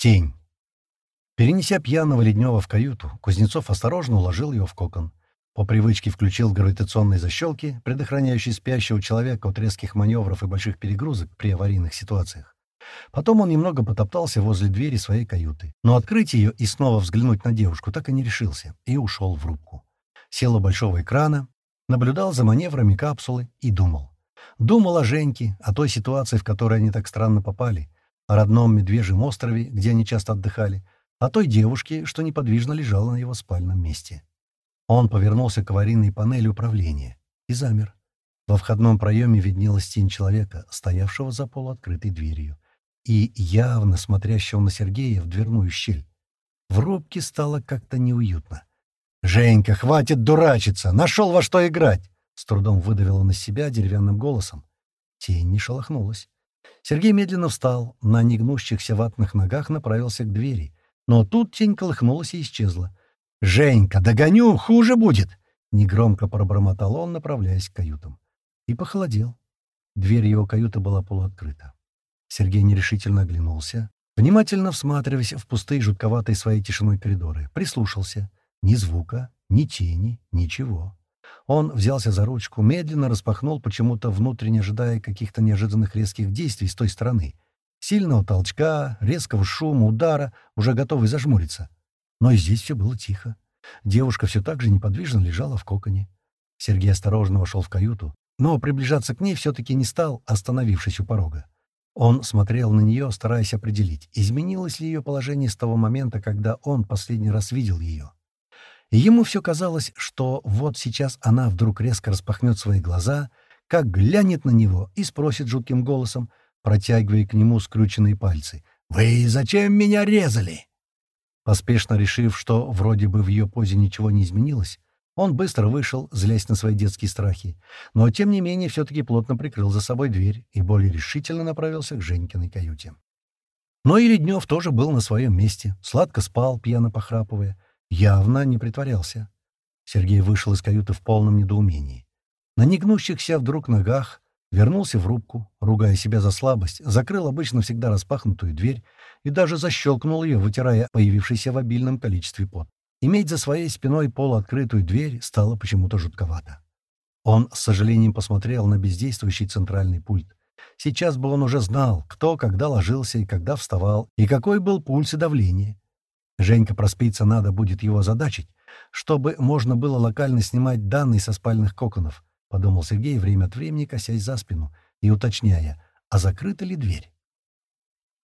Тень. Перенеся пьяного Леднева в каюту, Кузнецов осторожно уложил его в кокон. По привычке включил гравитационные защелки, предохраняющие спящего человека от резких маневров и больших перегрузок при аварийных ситуациях. Потом он немного потоптался возле двери своей каюты, но открыть ее и снова взглянуть на девушку так и не решился, и ушел в рубку. Сел у большого экрана, наблюдал за маневрами капсулы и думал. Думал о Женьке, о той ситуации, в которой они так странно попали, о родном Медвежьем острове, где они часто отдыхали, о той девушке, что неподвижно лежала на его спальном месте. Он повернулся к аварийной панели управления и замер. Во входном проеме виднелась тень человека, стоявшего за полуоткрытой дверью, и явно смотрящего на Сергея в дверную щель. В рубке стало как-то неуютно. «Женька, хватит дурачиться! Нашел во что играть!» С трудом выдавил он из себя деревянным голосом. Тень не шелохнулась. Сергей медленно встал, на негнущихся ватных ногах направился к двери, но тут тень колыхнулась и исчезла. «Женька, догоню, хуже будет!» — негромко пробормотал он, направляясь к каютам. И похолодел. Дверь его каюты была полуоткрыта. Сергей нерешительно оглянулся, внимательно всматриваясь в пустые жутковатые своей тишиной коридоры. Прислушался. Ни звука, ни тени, ничего. Он взялся за ручку, медленно распахнул, почему-то внутренне ожидая каких-то неожиданных резких действий с той стороны — Сильного толчка, резкого шума, удара, уже готовый зажмуриться. Но и здесь все было тихо. Девушка все так же неподвижно лежала в коконе. Сергей осторожно вошел в каюту, но приближаться к ней все-таки не стал, остановившись у порога. Он смотрел на нее, стараясь определить, изменилось ли ее положение с того момента, когда он последний раз видел ее. Ему все казалось, что вот сейчас она вдруг резко распахнет свои глаза, как глянет на него и спросит жутким голосом, протягивая к нему скрюченные пальцы. «Вы зачем меня резали?» Поспешно решив, что вроде бы в ее позе ничего не изменилось, он быстро вышел, злясь на свои детские страхи, но, тем не менее, все-таки плотно прикрыл за собой дверь и более решительно направился к Женькиной каюте. Но и Леднев тоже был на своем месте, сладко спал, пьяно похрапывая, явно не притворялся. Сергей вышел из каюты в полном недоумении. На негнущихся вдруг ногах Вернулся в рубку, ругая себя за слабость, закрыл обычно всегда распахнутую дверь и даже защелкнул ее, вытирая появившийся в обильном количестве пот. Иметь за своей спиной полуоткрытую дверь стало почему-то жутковато. Он с сожалением посмотрел на бездействующий центральный пульт. Сейчас бы он уже знал, кто когда ложился и когда вставал, и какой был пульс и давление. Женька проспится, надо будет его задачить, чтобы можно было локально снимать данные со спальных коконов —— подумал Сергей, время от времени косясь за спину и уточняя, а закрыта ли дверь.